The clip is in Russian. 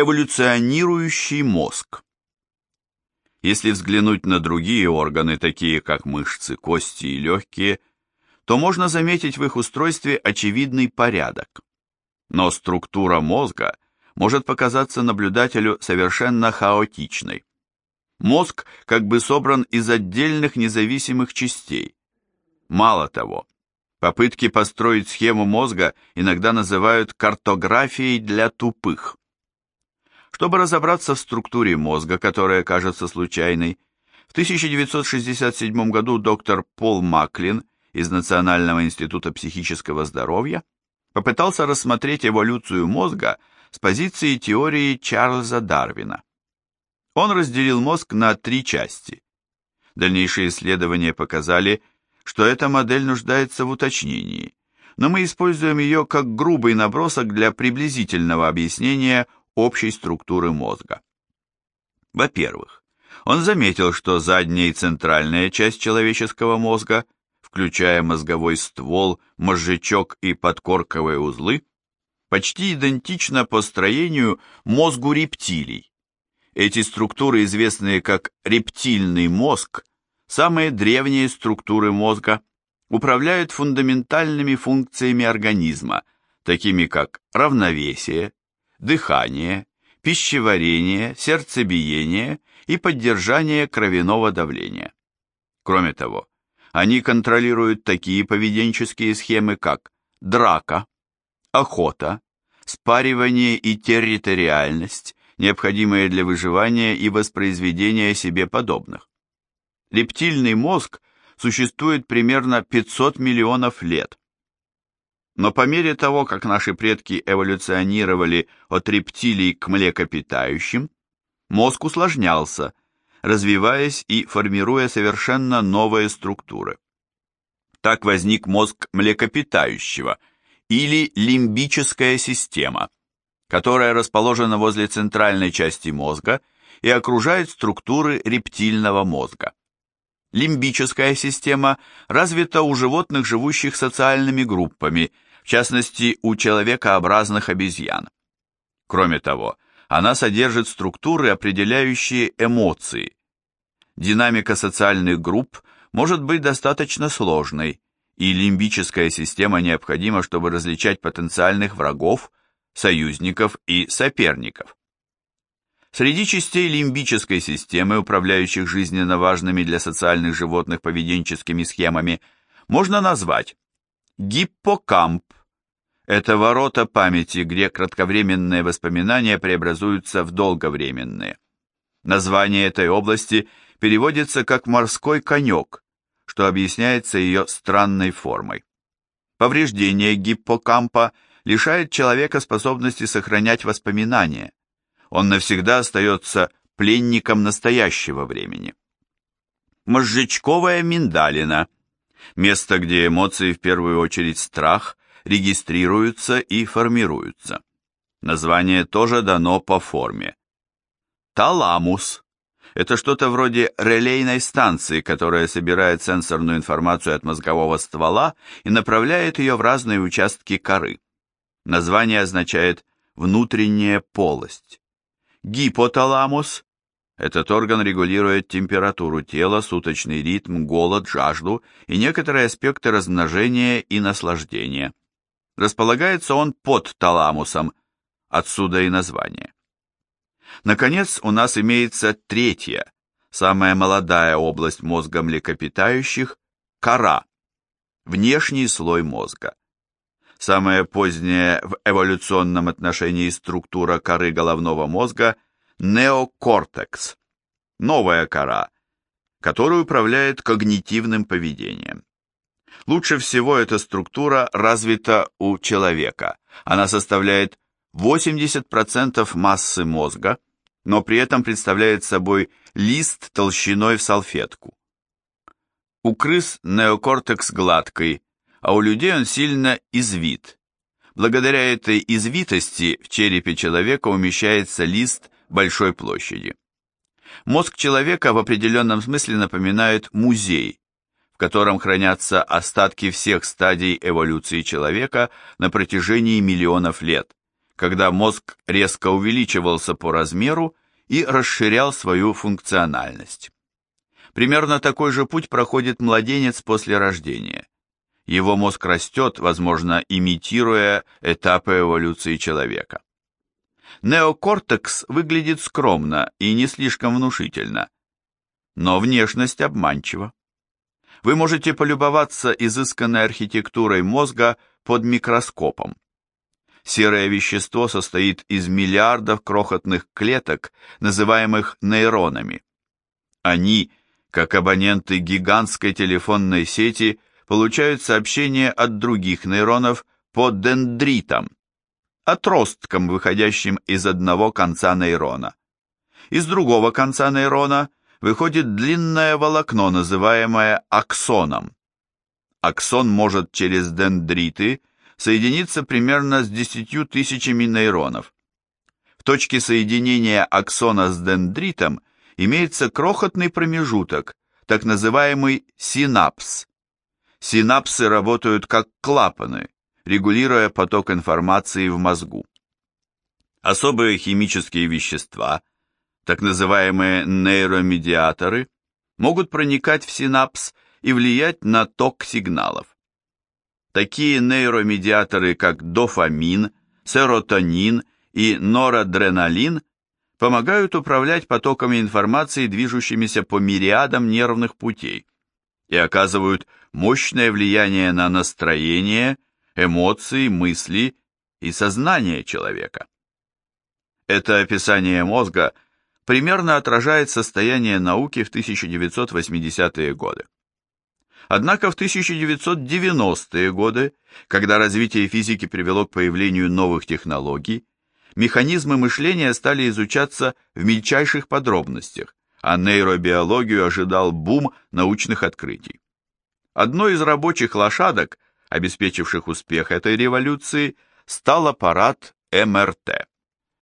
Эволюционирующий мозг. Если взглянуть на другие органы, такие как мышцы, кости и легкие, то можно заметить в их устройстве очевидный порядок. Но структура мозга может показаться наблюдателю совершенно хаотичной. Мозг как бы собран из отдельных независимых частей. Мало того, попытки построить схему мозга иногда называют картографией для тупых. Чтобы разобраться в структуре мозга, которая кажется случайной, в 1967 году доктор Пол Маклин из Национального института психического здоровья попытался рассмотреть эволюцию мозга с позиции теории Чарльза Дарвина. Он разделил мозг на три части. Дальнейшие исследования показали, что эта модель нуждается в уточнении, но мы используем ее как грубый набросок для приблизительного объяснения общей структуры мозга. Во-первых, он заметил, что задняя и центральная часть человеческого мозга, включая мозговой ствол, мозжечок и подкорковые узлы, почти идентична по строению мозгу рептилий, эти структуры, известные как рептильный мозг, самые древние структуры мозга, управляют фундаментальными функциями организма, такими как равновесие, дыхание, пищеварение, сердцебиение и поддержание кровяного давления. Кроме того, они контролируют такие поведенческие схемы, как драка, охота, спаривание и территориальность, необходимые для выживания и воспроизведения себе подобных. Рептильный мозг существует примерно 500 миллионов лет. Но по мере того, как наши предки эволюционировали от рептилий к млекопитающим, мозг усложнялся, развиваясь и формируя совершенно новые структуры. Так возник мозг млекопитающего или лимбическая система – которая расположена возле центральной части мозга и окружает структуры рептильного мозга. Лимбическая система развита у животных, живущих социальными группами, в частности у человекообразных обезьян. Кроме того, она содержит структуры, определяющие эмоции. Динамика социальных групп может быть достаточно сложной, и лимбическая система необходима, чтобы различать потенциальных врагов союзников и соперников. Среди частей лимбической системы, управляющих жизненно важными для социальных животных поведенческими схемами, можно назвать гиппокамп. Это ворота памяти, где кратковременные воспоминания преобразуются в долговременные. Название этой области переводится как «морской конек», что объясняется ее странной формой. Повреждение гиппокампа – лишает человека способности сохранять воспоминания. Он навсегда остается пленником настоящего времени. Мозжечковая миндалина – место, где эмоции, в первую очередь страх, регистрируются и формируются. Название тоже дано по форме. Таламус – это что-то вроде релейной станции, которая собирает сенсорную информацию от мозгового ствола и направляет ее в разные участки коры. Название означает «внутренняя полость». Гипоталамус – этот орган регулирует температуру тела, суточный ритм, голод, жажду и некоторые аспекты размножения и наслаждения. Располагается он под таламусом, отсюда и название. Наконец, у нас имеется третья, самая молодая область мозга млекопитающих – кора, внешний слой мозга. Самая поздняя в эволюционном отношении структура коры головного мозга – неокортекс, новая кора, которая управляет когнитивным поведением. Лучше всего эта структура развита у человека. Она составляет 80% массы мозга, но при этом представляет собой лист толщиной в салфетку. У крыс неокортекс гладкий, а у людей он сильно извит. Благодаря этой извитости в черепе человека умещается лист большой площади. Мозг человека в определенном смысле напоминает музей, в котором хранятся остатки всех стадий эволюции человека на протяжении миллионов лет, когда мозг резко увеличивался по размеру и расширял свою функциональность. Примерно такой же путь проходит младенец после рождения. Его мозг растет, возможно, имитируя этапы эволюции человека. Неокортекс выглядит скромно и не слишком внушительно, но внешность обманчива. Вы можете полюбоваться изысканной архитектурой мозга под микроскопом. Серое вещество состоит из миллиардов крохотных клеток, называемых нейронами. Они, как абоненты гигантской телефонной сети, получают сообщения от других нейронов по дендритам, отросткам, выходящим из одного конца нейрона. Из другого конца нейрона выходит длинное волокно, называемое аксоном. Аксон может через дендриты соединиться примерно с 10 тысячами нейронов. В точке соединения аксона с дендритом имеется крохотный промежуток, так называемый синапс. Синапсы работают как клапаны, регулируя поток информации в мозгу. Особые химические вещества, так называемые нейромедиаторы, могут проникать в синапс и влиять на ток сигналов. Такие нейромедиаторы, как дофамин, серотонин и норадреналин, помогают управлять потоками информации, движущимися по мириадам нервных путей, и оказывают мощное влияние на настроение, эмоции, мысли и сознание человека. Это описание мозга – примерно отражает состояние науки в 1980-е годы. Однако в 1990-е годы, когда развитие физики привело к появлению новых технологий, механизмы мышления стали изучаться в мельчайших подробностях, а нейробиологию ожидал бум научных открытий. Одной из рабочих лошадок, обеспечивших успех этой революции, стал аппарат МРТ.